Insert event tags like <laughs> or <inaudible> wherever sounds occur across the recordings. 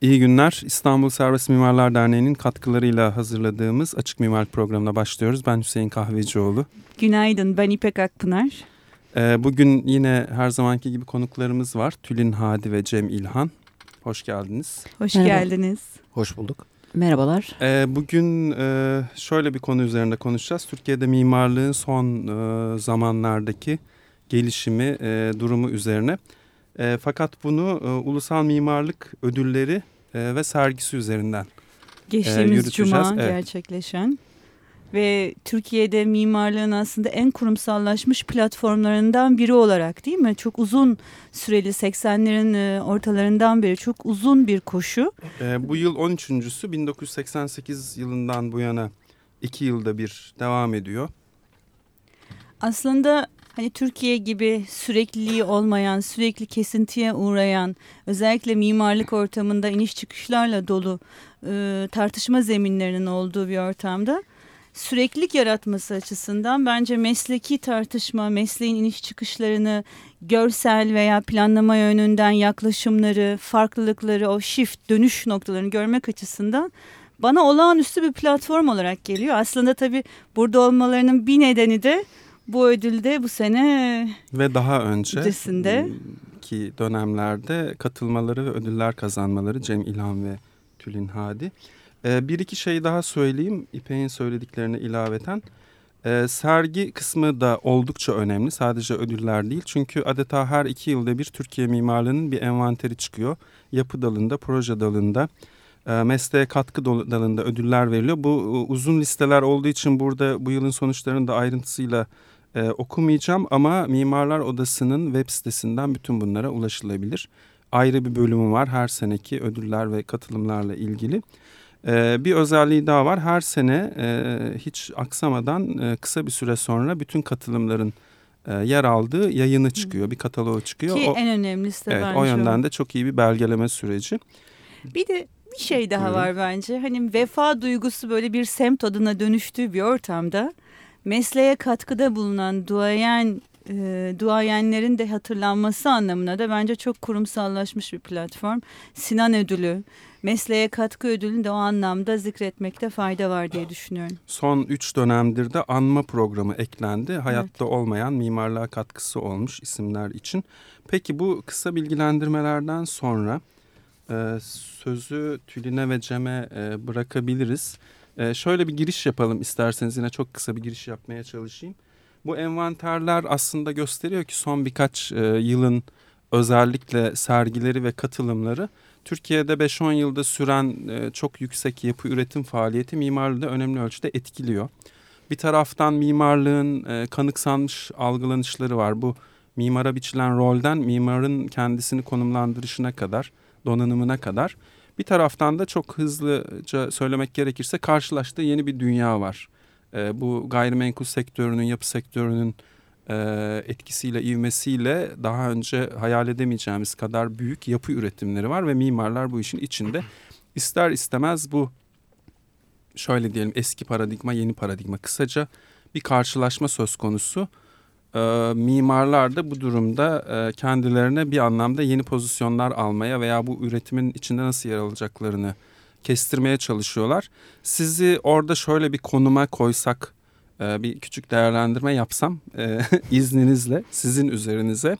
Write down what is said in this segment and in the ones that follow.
İyi günler. İstanbul Serbest Mimarlar Derneği'nin katkılarıyla hazırladığımız Açık Mimar programına başlıyoruz. Ben Hüseyin Kahvecioğlu. Günaydın, ben İpek Akpınar. Ee, bugün yine her zamanki gibi konuklarımız var. Tülin Hadi ve Cem İlhan. Hoş geldiniz. Hoş Merhaba. geldiniz. Hoş bulduk. Merhabalar. Ee, bugün e, şöyle bir konu üzerinde konuşacağız. Türkiye'de mimarlığın son e, zamanlardaki gelişimi, e, durumu üzerine. E, fakat bunu e, Ulusal Mimarlık Ödülleri e, ve sergisi üzerinden e, Geçtiğimiz e, cuma evet. gerçekleşen ve Türkiye'de mimarlığın aslında en kurumsallaşmış platformlarından biri olarak değil mi? Çok uzun süreli 80'lerin e, ortalarından beri çok uzun bir koşu. E, bu yıl 13.sü 1988 yılından bu yana iki yılda bir devam ediyor. Aslında hani Türkiye gibi sürekliliği olmayan, sürekli kesintiye uğrayan, özellikle mimarlık ortamında iniş çıkışlarla dolu e, tartışma zeminlerinin olduğu bir ortamda süreklilik yaratması açısından bence mesleki tartışma, mesleğin iniş çıkışlarını, görsel veya planlama yönünden yaklaşımları, farklılıkları, o shift, dönüş noktalarını görmek açısından bana olağanüstü bir platform olarak geliyor. Aslında tabii burada olmalarının bir nedeni de bu ödülde bu sene ve daha önce öncesinde ki dönemlerde katılmaları ve ödüller kazanmaları Cem İlhan ve Tülin Hadi. Ee, bir iki şey daha söyleyeyim İpek'in söylediklerine ilaveten. Ee, sergi kısmı da oldukça önemli sadece ödüller değil. Çünkü adeta her iki yılda bir Türkiye mimarlığının bir envanteri çıkıyor. Yapı dalında, proje dalında, e, mesleğe katkı dalında ödüller veriliyor. Bu uzun listeler olduğu için burada bu yılın sonuçlarını da ayrıntısıyla e, okumayacağım ama Mimarlar Odası'nın web sitesinden bütün bunlara ulaşılabilir. Ayrı bir bölümü var her seneki ödüller ve katılımlarla ilgili. E, bir özelliği daha var her sene e, hiç aksamadan e, kısa bir süre sonra bütün katılımların e, yer aldığı yayını çıkıyor. Bir kataloğu çıkıyor. Ki o, en önemlisi de evet, bence o yönden de çok iyi bir belgeleme süreci. Bir de bir şey daha Buyurun. var bence. Hani vefa duygusu böyle bir semt adına dönüştüğü bir ortamda mesleğe katkıda bulunan duayen e, duayenlerin de hatırlanması anlamına da bence çok kurumsallaşmış bir platform. Sinan Ödülü, mesleğe katkı ödülünü de o anlamda zikretmekte fayda var diye düşünüyorum. Son üç dönemdir de anma programı eklendi. Hayatta evet. olmayan mimarlığa katkısı olmuş isimler için. Peki bu kısa bilgilendirmelerden sonra e, sözü Tülin'e ve Cem'e e, bırakabiliriz. Ee, şöyle bir giriş yapalım isterseniz yine çok kısa bir giriş yapmaya çalışayım. Bu envanterler aslında gösteriyor ki son birkaç e, yılın özellikle sergileri ve katılımları Türkiye'de 5-10 yılda süren e, çok yüksek yapı üretim faaliyeti mimarlığı da önemli ölçüde etkiliyor. Bir taraftan mimarlığın e, kanıksanmış algılanışları var. Bu mimara biçilen rolden mimarın kendisini konumlandırışına kadar, donanımına kadar bir taraftan da çok hızlıca söylemek gerekirse karşılaştığı yeni bir dünya var. E, bu gayrimenkul sektörünün, yapı sektörünün e, etkisiyle, ivmesiyle daha önce hayal edemeyeceğimiz kadar büyük yapı üretimleri var ve mimarlar bu işin içinde. İster istemez bu şöyle diyelim eski paradigma, yeni paradigma kısaca bir karşılaşma söz konusu e, mimarlar da bu durumda e, kendilerine bir anlamda yeni pozisyonlar almaya veya bu üretimin içinde nasıl yer alacaklarını kestirmeye çalışıyorlar. Sizi orada şöyle bir konuma koysak, e, bir küçük değerlendirme yapsam e, <laughs> izninizle sizin üzerinize.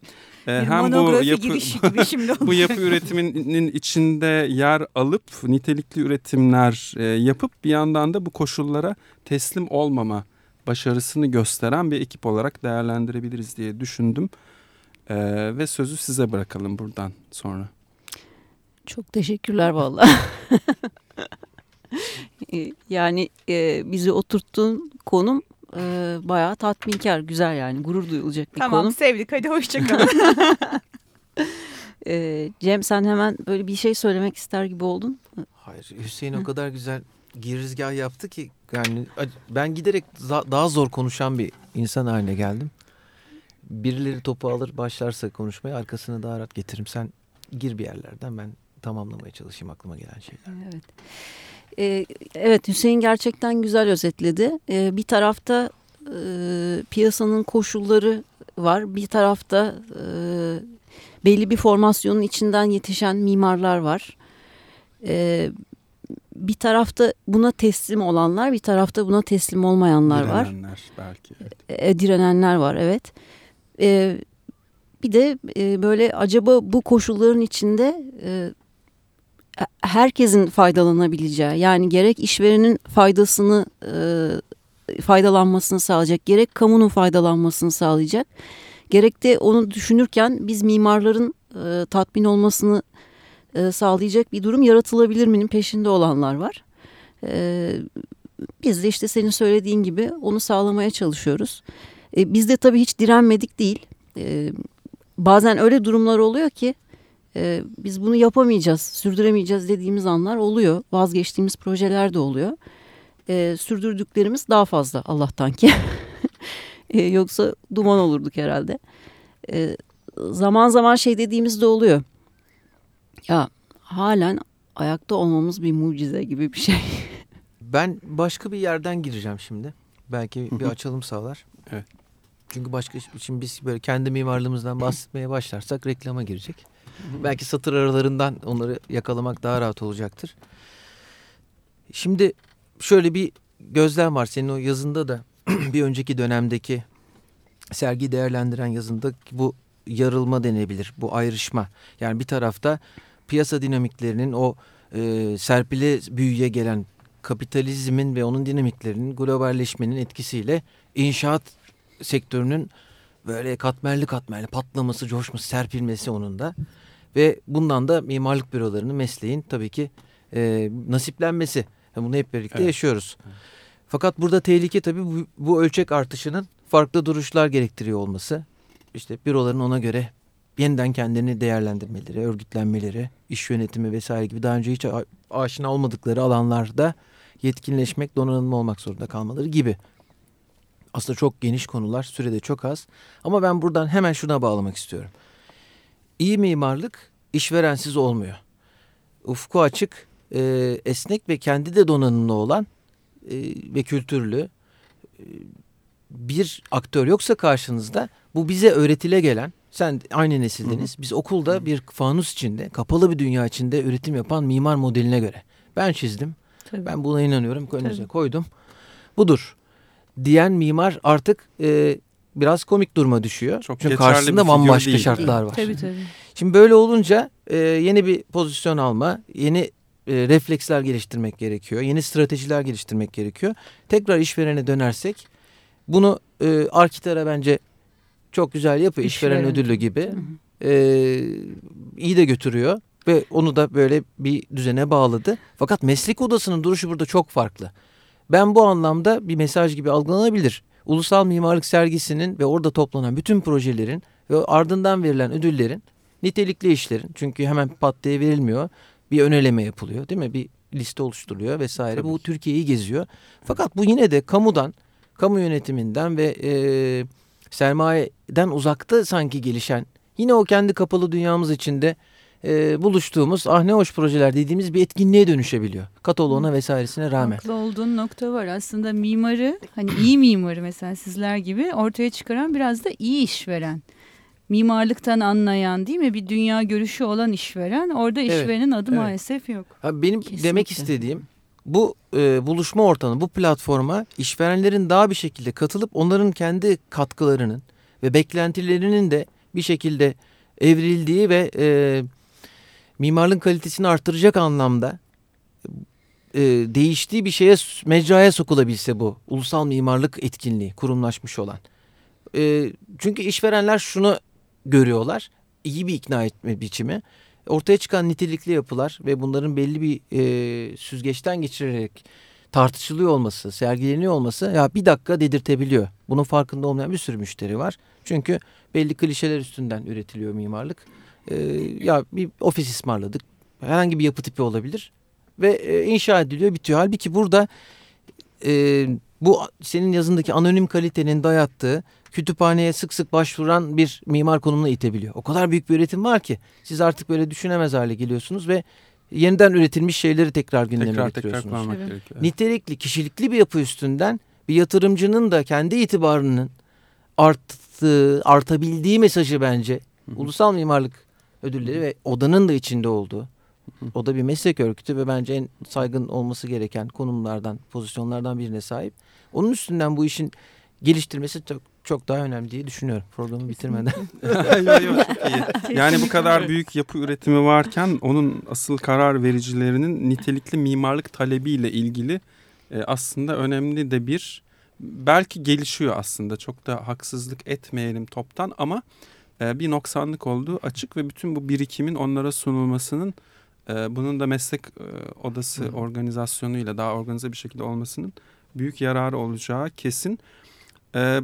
E, hem bu yapı <laughs> bu yapı üretiminin içinde yer alıp nitelikli üretimler e, yapıp bir yandan da bu koşullara teslim olmama başarısını gösteren bir ekip olarak değerlendirebiliriz diye düşündüm. Ee, ve sözü size bırakalım buradan sonra. Çok teşekkürler valla. <laughs> Ee, yani e, bizi oturttuğun konum e, bayağı tatminkar, güzel yani gurur duyulacak bir tamam, konum. Tamam sevdik hadi hoşçakalın. <laughs> e, Cem sen hemen böyle bir şey söylemek ister gibi oldun. Hayır Hüseyin o kadar güzel girizgah yaptı ki yani ben giderek daha zor konuşan bir insan haline geldim. Birileri topu alır başlarsa konuşmaya arkasını daha rahat getiririm. Sen gir bir yerlerden ben tamamlamaya çalışayım aklıma gelen şeyler. Evet. Ee, evet Hüseyin gerçekten güzel özetledi. Ee, bir tarafta e, piyasanın koşulları var. Bir tarafta e, belli bir formasyonun içinden yetişen mimarlar var. E, bir tarafta buna teslim olanlar, bir tarafta buna teslim olmayanlar Direnenler var. belki. Evet. E, direnenler var, evet. E, bir de e, böyle acaba bu koşulların içinde e, herkesin faydalanabileceği, yani gerek işverenin faydasını e, faydalanmasını sağlayacak, gerek kamunun faydalanmasını sağlayacak, gerek de onu düşünürken biz mimarların e, tatmin olmasını e, sağlayacak bir durum yaratılabilir mi'nin peşinde olanlar var. E, biz de işte senin söylediğin gibi onu sağlamaya çalışıyoruz. E, biz de tabii hiç direnmedik değil. E, bazen öyle durumlar oluyor ki e, biz bunu yapamayacağız, sürdüremeyeceğiz dediğimiz anlar oluyor. Vazgeçtiğimiz projeler de oluyor. E, sürdürdüklerimiz daha fazla Allah'tan ki. <laughs> e, yoksa duman olurduk herhalde. E, zaman zaman şey dediğimiz de oluyor. Ya halen ayakta olmamız bir mucize gibi bir şey. <laughs> Ben başka bir yerden gireceğim şimdi. Belki bir açalım sağlar. Evet. Çünkü başka için biz böyle kendi mimarlığımızdan <laughs> bahsetmeye başlarsak reklama girecek. Belki satır aralarından onları yakalamak daha rahat olacaktır. Şimdi şöyle bir gözlem var senin o yazında da <clears throat> bir önceki dönemdeki sergi değerlendiren yazında bu yarılma denebilir. Bu ayrışma. Yani bir tarafta piyasa dinamiklerinin o e, serpile büyüye gelen kapitalizmin ve onun dinamiklerinin globalleşmenin etkisiyle inşaat sektörünün böyle katmerli katmerli patlaması, coşması, serpilmesi onun da. Ve bundan da mimarlık bürolarının mesleğin tabii ki e, nasiplenmesi. Yani bunu hep birlikte evet. yaşıyoruz. Fakat burada tehlike tabii bu, bu ölçek artışının farklı duruşlar gerektiriyor olması. İşte büroların ona göre yeniden kendini değerlendirmeleri, örgütlenmeleri, iş yönetimi vesaire gibi daha önce hiç aşina olmadıkları alanlarda yetkinleşmek, donanımlı olmak zorunda kalmaları gibi. Aslında çok geniş konular, sürede çok az. Ama ben buradan hemen şuna bağlamak istiyorum. İyi mimarlık işverensiz olmuyor. Ufku açık, e, esnek ve kendi de donanımlı olan e, ve kültürlü e, bir aktör yoksa karşınızda bu bize öğretile gelen sen aynı nesildeniz. Biz okulda bir fanus içinde, kapalı bir dünya içinde üretim yapan mimar modeline göre. Ben çizdim. Tabii. Ben buna inanıyorum. Önünüze koydum. Budur. Diyen mimar artık e, biraz komik duruma düşüyor. Çok Çünkü karşısında bambaşka değil. şartlar var. Tabii tabii. Şimdi böyle olunca e, yeni bir pozisyon alma, yeni e, refleksler geliştirmek gerekiyor. Yeni stratejiler geliştirmek gerekiyor. Tekrar işverene dönersek bunu e, Arkiter'e bence çok güzel yapıyor. İşveren, İşveren ödüllü gibi. E, iyi de götürüyor ve onu da böyle bir düzene bağladı. Fakat meslek odasının duruşu burada çok farklı. Ben bu anlamda bir mesaj gibi algılanabilir. Ulusal Mimarlık Sergisi'nin ve orada toplanan bütün projelerin ve ardından verilen ödüllerin nitelikli işlerin çünkü hemen pat diye verilmiyor. Bir öneleme yapılıyor değil mi? Bir liste oluşturuluyor vesaire. Tabii. Bu Türkiye'yi geziyor. Fakat bu yine de kamudan, kamu yönetiminden ve e, sermayeden uzakta sanki gelişen yine o kendi kapalı dünyamız içinde e, buluştuğumuz ah ne hoş projeler dediğimiz bir etkinliğe dönüşebiliyor. Kataloğuna vesairesine rağmen. Haklı olduğun nokta var. Aslında mimarı hani iyi mimarı mesela sizler gibi ortaya çıkaran biraz da iyi işveren. Mimarlıktan anlayan değil mi? Bir dünya görüşü olan işveren. Orada işverenin evet, adı evet. maalesef yok. Ha, benim Kesinlikle. demek istediğim bu e, buluşma ortamı, bu platforma işverenlerin daha bir şekilde katılıp onların kendi katkılarının ve beklentilerinin de bir şekilde evrildiği ve e, mimarlığın kalitesini artıracak anlamda e, değiştiği bir şeye mecraya sokulabilse bu ulusal mimarlık etkinliği kurumlaşmış olan. E, çünkü işverenler şunu görüyorlar iyi bir ikna etme biçimi ortaya çıkan nitelikli yapılar ve bunların belli bir e, süzgeçten geçirerek tartışılıyor olması, sergileniyor olması ya bir dakika dedirtebiliyor. Bunun farkında olmayan bir sürü müşteri var. Çünkü belli klişeler üstünden üretiliyor mimarlık. Ee, ya bir ofis ısmarladık. Herhangi bir yapı tipi olabilir. Ve e, inşa ediliyor bitiyor. Halbuki burada e, bu senin yazındaki anonim kalitenin dayattığı kütüphaneye sık sık başvuran bir mimar konumuna itebiliyor. O kadar büyük bir üretim var ki siz artık böyle düşünemez hale geliyorsunuz ve yeniden üretilmiş şeyleri tekrar gündeme tekrar, getiriyorsunuz. Tekrar evet. gerekiyor. Nitelikli, kişilikli bir yapı üstünden bir yatırımcının da kendi itibarının arttığı, artabildiği mesajı bence Hı -hı. ulusal mimarlık ödülleri ve odanın da içinde olduğu O da bir meslek örgütü ve bence en saygın olması gereken konumlardan, pozisyonlardan birine sahip. Onun üstünden bu işin geliştirmesi çok çok daha önemli diye düşünüyorum programı bitirmeden. <laughs> yo, yo, çok iyi. Yani bu kadar büyük yapı üretimi varken onun asıl karar vericilerinin nitelikli mimarlık talebiyle ilgili e, aslında önemli de bir belki gelişiyor aslında çok da haksızlık etmeyelim toptan ama e, bir noksanlık olduğu açık ve bütün bu birikimin onlara sunulmasının e, bunun da meslek e, odası Hı. organizasyonuyla daha organize bir şekilde olmasının büyük yararı olacağı kesin. E,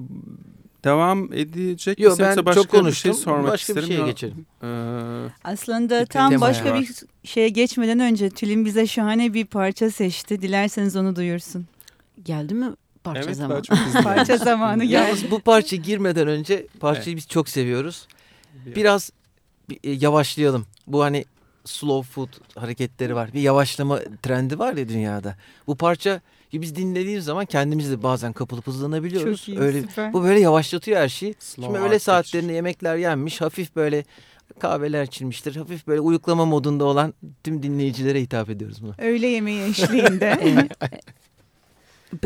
devam edecek Yok ben başka çok konuştum. Bir şey sormak başka isterim. bir şeye geçelim. Ee, Aslında tam başka var. bir şeye geçmeden önce Tülin bize şahane bir parça seçti. Dilerseniz onu duyursun. Geldi mi parça evet, zamanı? parça zamanı geldi. Yalnız bu parça girmeden önce parçayı evet. biz çok seviyoruz. Biraz bir, e, yavaşlayalım. Bu hani slow food hareketleri var. Bir yavaşlama trendi var ya dünyada. Bu parça biz dinlediğimiz zaman kendimiz de bazen kapılıp hızlanabiliyoruz. Çok iyi, öyle, süper. Bu böyle yavaşlatıyor her şeyi. Slow Şimdi öğle saatlerinde yemekler yenmiş. Hafif böyle kahveler içilmiştir. Hafif böyle uyuklama modunda olan tüm dinleyicilere hitap ediyoruz bunu. Öğle yemeği eşliğinde. <laughs>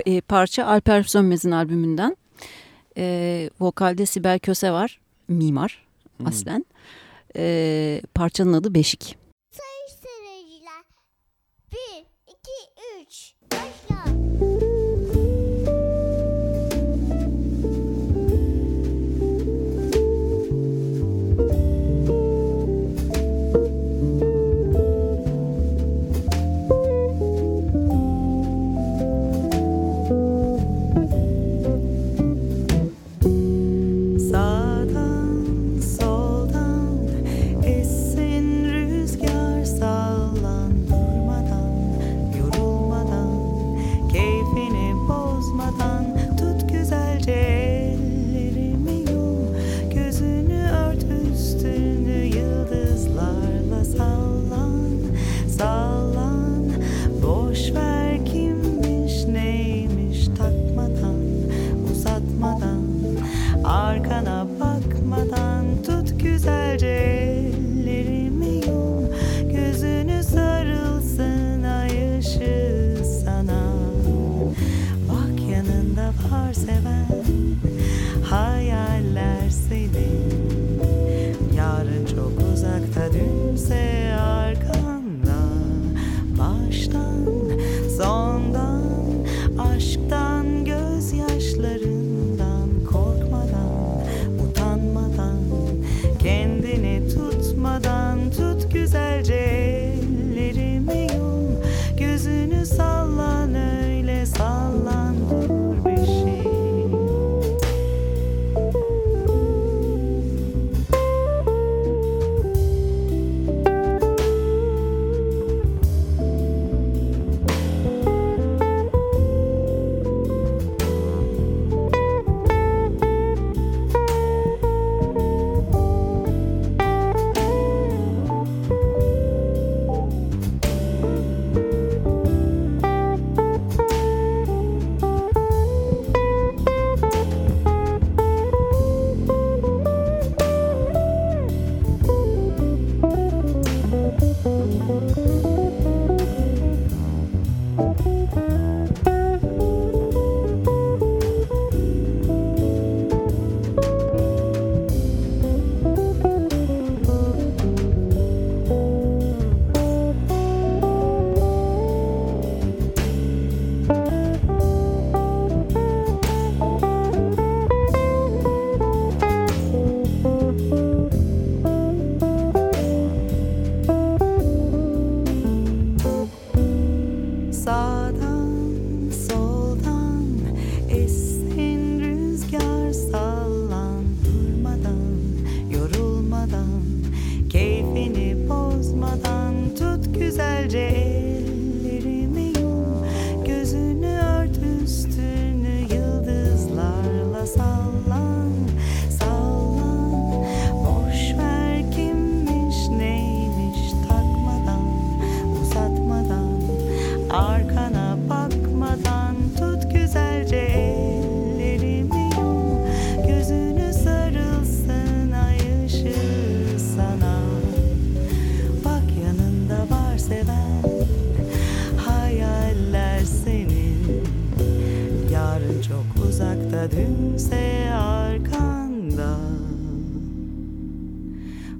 e, parça Alper Sönmez'in albümünden. E, vokalde Sibel Köse var. Mimar hmm. aslen. E, parçanın adı Beşik.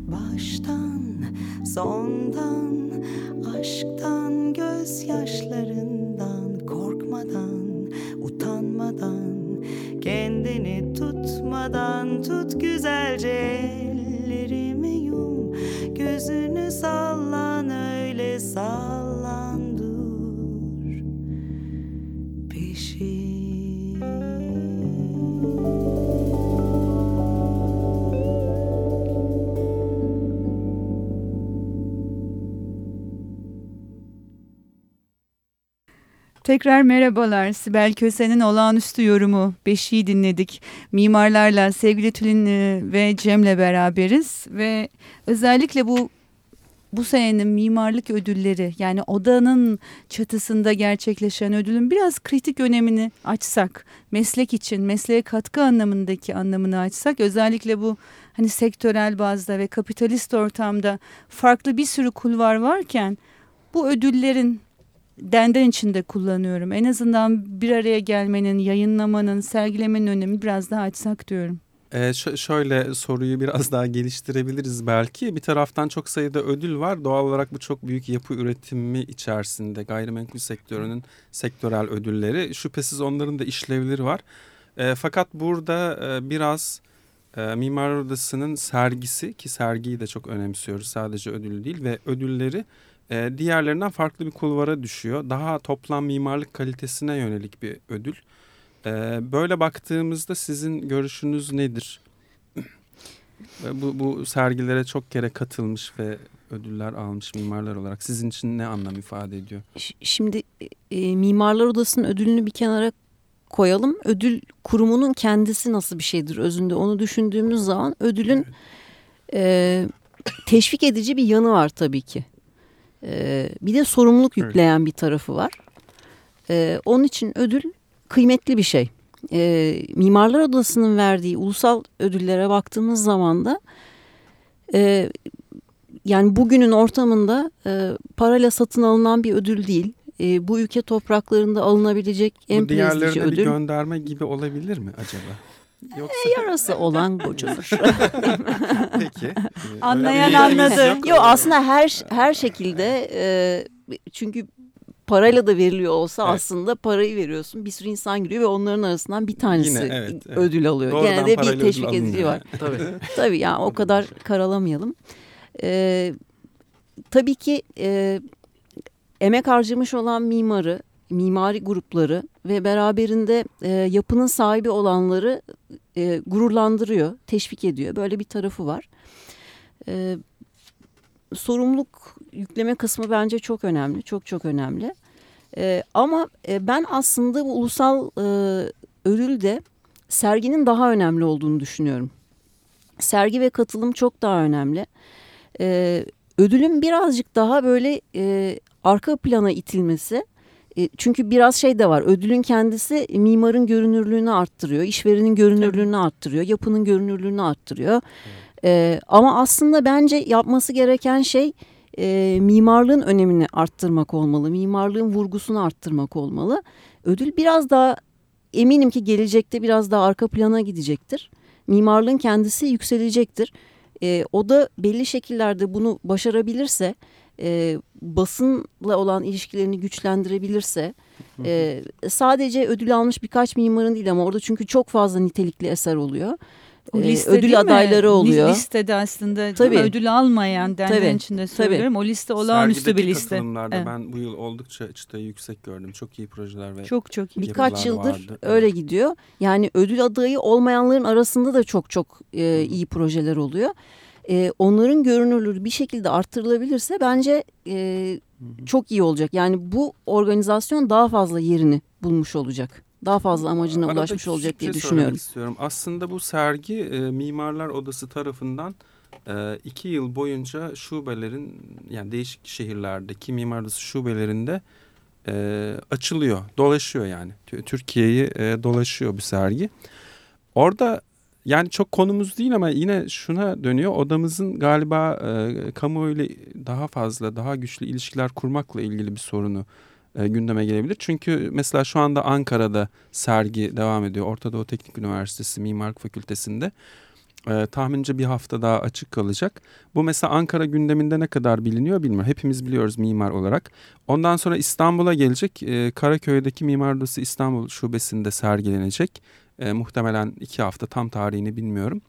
Baştan sondan aşktan gözyaşlarından korkmadan utanmadan kendini tutmadan tut güzelce ellerimi yum gözünü sallan öyle sallan Tekrar merhabalar. Sibel Köse'nin olağanüstü yorumu Beşiği dinledik. Mimarlarla sevgili Tülin e, ve Cem'le beraberiz ve özellikle bu bu senenin mimarlık ödülleri yani odanın çatısında gerçekleşen ödülün biraz kritik önemini açsak, meslek için, mesleğe katkı anlamındaki anlamını açsak özellikle bu hani sektörel bazda ve kapitalist ortamda farklı bir sürü kulvar varken bu ödüllerin denden içinde kullanıyorum. En azından bir araya gelmenin, yayınlamanın, sergilemenin önemi biraz daha açsak diyorum. Ee, şöyle soruyu biraz daha geliştirebiliriz belki. Bir taraftan çok sayıda ödül var. Doğal olarak bu çok büyük yapı üretimi içerisinde gayrimenkul sektörünün sektörel ödülleri. Şüphesiz onların da işlevleri var. E, fakat burada e, biraz e, Mimar Odası'nın sergisi ki sergiyi de çok önemsiyoruz sadece ödül değil ve ödülleri e, diğerlerinden farklı bir kulvara düşüyor. Daha toplam mimarlık kalitesine yönelik bir ödül. E, böyle baktığımızda sizin görüşünüz nedir? <clears throat> bu, bu sergilere çok kere katılmış ve ödüller almış mimarlar olarak sizin için ne anlam ifade ediyor? Şimdi e, Mimarlar Odası'nın ödülünü bir kenara koyalım. Ödül kurumunun kendisi nasıl bir şeydir özünde onu düşündüğümüz zaman ödülün evet. e, teşvik edici bir yanı var tabii ki. E, bir de sorumluluk yükleyen evet. bir tarafı var. E, onun için ödül kıymetli bir şey. E, Mimarlar Odası'nın verdiği ulusal ödüllere baktığımız zaman da e, yani bugünün ortamında e, parayla satın alınan bir ödül değil. E, bu ülke topraklarında alınabilecek en bu prestijli ödül. bir gönderme gibi olabilir mi acaba? Yoksa... E, yarası <laughs> olan gocunur. Peki. <laughs> Anlayan anladı. Yok aslında her her şekilde e, çünkü parayla da veriliyor olsa evet. aslında parayı veriyorsun. Bir sürü insan giriyor ve onların arasından bir tanesi Yine, evet, evet. ödül alıyor. Doğrudan Gene de bir teşvik edici var. tabii. tabii yani o kadar karalamayalım. Ee, tabii ki e, emek harcamış olan mimarı, mimari grupları ve beraberinde e, yapının sahibi olanları e, gururlandırıyor, teşvik ediyor. Böyle bir tarafı var. E, sorumluluk yükleme kısmı bence çok önemli, çok çok önemli. E, ama e, ben aslında bu ulusal e, ödülde serginin daha önemli olduğunu düşünüyorum. Sergi ve katılım çok daha önemli. E, ödülün birazcık daha böyle e, arka plana itilmesi çünkü biraz şey de var ödülün kendisi mimarın görünürlüğünü arttırıyor, işverenin görünürlüğünü arttırıyor, yapının görünürlüğünü arttırıyor. Evet. E, ama aslında bence yapması gereken şey e, mimarlığın önemini arttırmak olmalı, mimarlığın vurgusunu arttırmak olmalı. Ödül biraz daha eminim ki gelecekte biraz daha arka plana gidecektir. Mimarlığın kendisi yükselecektir. E, o da belli şekillerde bunu başarabilirse e, basınla olan ilişkilerini güçlendirebilirse e, sadece ödül almış birkaç mimarın değil ama orada çünkü çok fazla nitelikli eser oluyor. O liste ödül adayları mi? oluyor. Listede aslında tabii. ödül almayan derneğin içinde söylüyorum. Tabii. O liste olağanüstü bir liste. katılımlarda evet. ben bu yıl oldukça çıtayı yüksek gördüm. Çok iyi projeler ve çok çok iyi. Birkaç yıldır vardı. öyle gidiyor. Yani ödül adayı olmayanların arasında da çok çok e, iyi projeler oluyor e, onların görünürlüğü bir şekilde arttırılabilirse bence e, çok iyi olacak. Yani bu organizasyon daha fazla yerini bulmuş olacak. Daha fazla amacına Arada ulaşmış olacak diye şey düşünüyorum. istiyorum. Aslında bu sergi e, Mimarlar Odası tarafından e, iki yıl boyunca şubelerin yani değişik şehirlerdeki Mimar Odası şubelerinde e, açılıyor, dolaşıyor yani. Türkiye'yi e, dolaşıyor bu sergi. Orada yani çok konumuz değil ama yine şuna dönüyor. Odamızın galiba e, kamuoyuyla daha fazla, daha güçlü ilişkiler kurmakla ilgili bir sorunu e, gündeme gelebilir. Çünkü mesela şu anda Ankara'da sergi devam ediyor. Orta Doğu Teknik Üniversitesi Mimarlık Fakültesi'nde. E, tahminimce bir hafta daha açık kalacak. Bu mesela Ankara gündeminde ne kadar biliniyor bilmiyorum. Hepimiz biliyoruz mimar olarak. Ondan sonra İstanbul'a gelecek. E, Karaköy'deki Mimar Odası İstanbul Şubesi'nde sergilenecek. E, muhtemelen iki hafta tam tarihini bilmiyorum.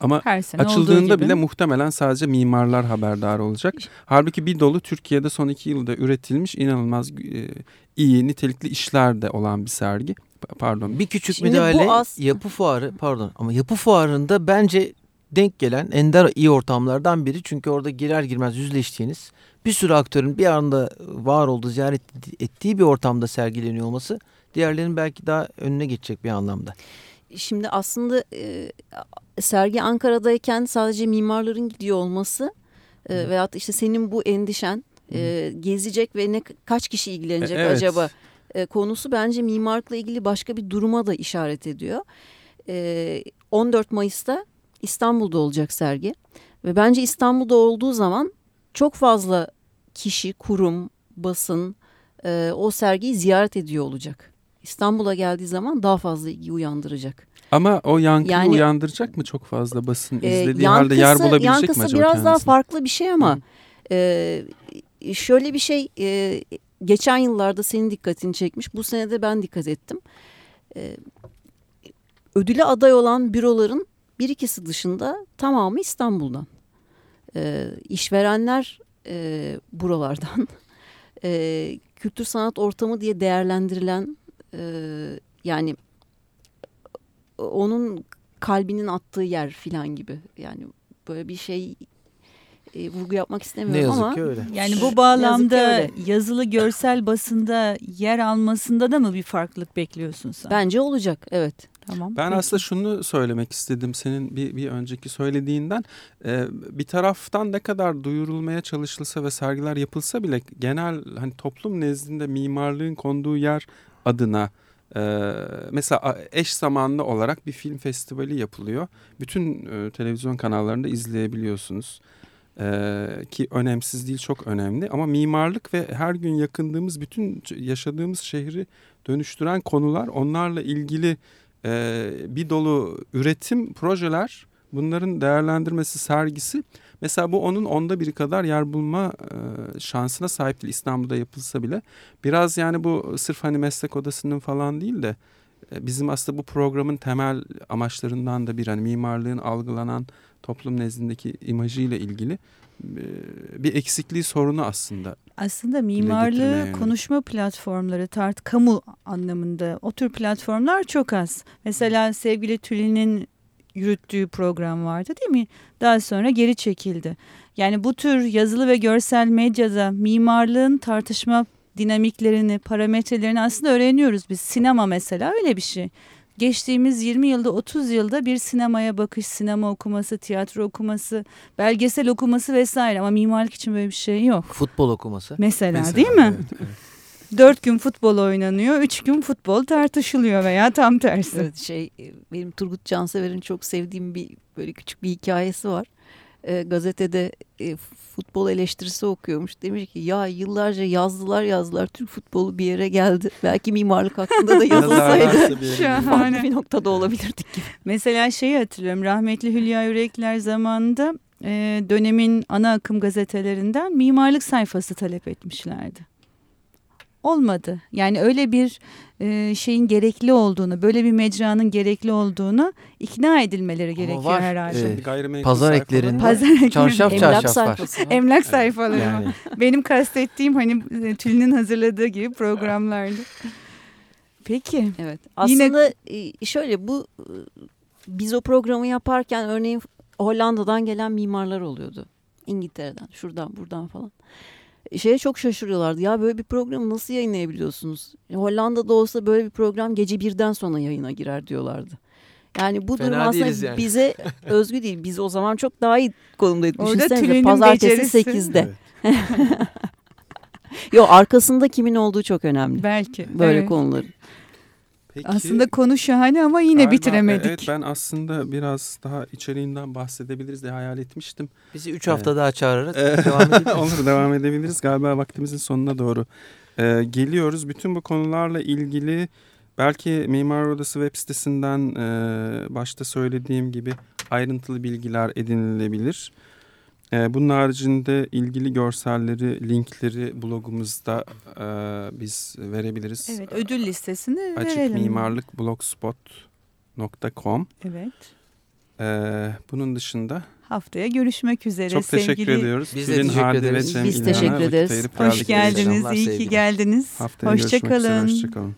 Ama Her sene açıldığında bile muhtemelen sadece mimarlar haberdar olacak. Halbuki bir dolu Türkiye'de son iki yılda üretilmiş inanılmaz e, iyi nitelikli işler de olan bir sergi. Pa- Pardon. Bir küçük Şimdi bu müdahale as- yapı fuarı pardon ama yapı fuarında bence denk gelen ender iyi ortamlardan biri. Çünkü orada girer girmez yüzleştiğiniz bir sürü aktörün bir anda var olduğu ziyaret ettiği bir ortamda sergileniyor olması diğerlerinin belki daha önüne geçecek bir anlamda. Şimdi aslında e, sergi Ankara'dayken sadece mimarların gidiyor olması e, veyahut da işte senin bu endişen e, gezecek ve ne kaç kişi ilgilenecek E, evet. acaba e, konusu bence mimarlıkla ilgili başka bir duruma da işaret ediyor. E, 14 Mayıs'ta İstanbul'da olacak sergi ve bence İstanbul'da olduğu zaman çok fazla kişi, kurum, basın e, o sergiyi ziyaret ediyor olacak. İstanbul'a geldiği zaman daha fazla ilgi uyandıracak. Ama o yankıyı Yani- uyandıracak mı çok fazla basın Ee, izlediği halde yer bulabilecek yankısı mi acaba biraz daha kendisine? farklı bir şey ama e, şöyle bir şey e, geçen yıllarda senin dikkatini çekmiş. Bu sene de ben dikkat ettim. E, ödüle aday olan büroların bir ikisi dışında tamamı İstanbul'dan. E, işverenler e, buralardan. <laughs> E, kültür sanat ortamı diye değerlendirilen e, yani onun kalbinin attığı yer filan gibi. Yani böyle bir şey e, vurgu yapmak Ne istemiyorum yazık ama ki öyle. Yani bu bağlamda öyle. yazılı görsel basında yer almasında da mı bir farklılık bekliyorsun sen? bence olacak evet. tamam. Ben peki. aslında şunu söylemek istedim senin bir, bir önceki söylediğinden. Ee, bir taraftan ne kadar duyurulmaya çalışılsa ve sergiler yapılsa bile genel hani toplum nezdinde mimarlığın konduğu yer adına e, mesela eş zamanlı olarak bir film festivali yapılıyor. Bütün e, televizyon kanallarında izleyebiliyorsunuz. Ee, ki önemsiz değil çok önemli ama mimarlık ve her gün yakındığımız bütün yaşadığımız şehri dönüştüren konular onlarla ilgili e, bir dolu üretim projeler bunların değerlendirmesi sergisi mesela bu onun onda biri kadar yer bulma e, şansına sahip değil İstanbul'da yapılsa bile biraz yani bu sırf hani meslek odasının falan değil de e, bizim aslında bu programın temel amaçlarından da bir hani mimarlığın algılanan toplum nezdindeki imajıyla ilgili bir eksikliği sorunu aslında. Aslında mimarlığı konuşma platformları tart kamu anlamında o tür platformlar çok az. Mesela sevgili Tülin'in yürüttüğü program vardı değil mi? Daha sonra geri çekildi. Yani bu tür yazılı ve görsel medyada mimarlığın tartışma dinamiklerini, parametrelerini aslında öğreniyoruz biz. Sinema mesela öyle bir şey. Geçtiğimiz 20 yılda 30 yılda bir sinemaya bakış, sinema okuması, tiyatro okuması, belgesel okuması vesaire ama mimarlık için böyle bir şey yok. Futbol okuması. Mesela, Mesela, değil mi? evet, evet. Dört gün futbol oynanıyor, üç gün futbol tartışılıyor veya tam tersi. Evet, şey e, benim Turgut Cansever'in çok sevdiğim bir böyle küçük bir hikayesi var. E, gazetede e, futbol eleştirisi okuyormuş. Demiş ki ya yıllarca yazdılar yazdılar Türk futbolu bir yere geldi. <laughs> Belki mimarlık hakkında da yazılsaydı farklı bir noktada olabilirdik gibi. Mesela şeyi hatırlıyorum, rahmetli Hülya Yürekler zamanında e, dönemin ana akım gazetelerinden mimarlık sayfası talep etmişlerdi. Olmadı. Yani öyle bir e, şeyin gerekli olduğunu, böyle bir mecranın gerekli olduğunu ikna edilmeleri gerekiyor var, herhalde. e, Pazar eklerinde. Pazar ekleri- çarşaf Emlak çarşaf var. sayfası var. Emlak sayfaları. Yani Benim kastettiğim hani e, Tülin'in hazırladığı gibi programlardı. Peki. Evet. Yine- Aslında e, şöyle bu e, biz o programı yaparken örneğin Hollanda'dan gelen mimarlar oluyordu. İngiltere'den, şuradan, buradan falan. Şeye çok şaşırıyorlardı. Ya böyle bir programı nasıl yayınlayabiliyorsunuz? E, Hollanda'da olsa böyle bir program gece birden sonra yayına girer diyorlardı. Yani bu Fena durum aslında yani. bize <laughs> özgü değil. Biz o zaman çok daha iyi konumdaydık. Düşünsenize pazartesi becerisi. 8'de. Evet. <laughs> Yok arkasında kimin olduğu çok önemli. Belki. Böyle evet. konuların. Peki, Aslında konu şahane ama yine galiba- bitiremedik. Evet ben aslında biraz daha içeriğinden bahsedebiliriz diye hayal etmiştim. Bizi 3 hafta daha çağırarak Ee, devam <laughs> edebiliriz. Olur devam edebiliriz. Galiba vaktimizin sonuna doğru e, geliyoruz. Bütün bu konularla ilgili belki Mimar Odası web sitesinden e, başta söylediğim gibi ayrıntılı bilgiler edinilebilir. E, bunun haricinde ilgili görselleri, linkleri blogumuzda e, biz verebiliriz. Evet ödül listesini Açık verelim. mimarlık blogspot.com Evet. e, Bunun dışında Haftaya görüşmek üzere çok teşekkür sevgili. ediyoruz. Biz de Tülin, teşekkür ederiz. Biz İlhan'a teşekkür ederiz. Hoş geldiniz. Selamlar, iyi ki geldiniz. Haftaya görüşmek üzere. Hoşçakalın. Hoşçakalın.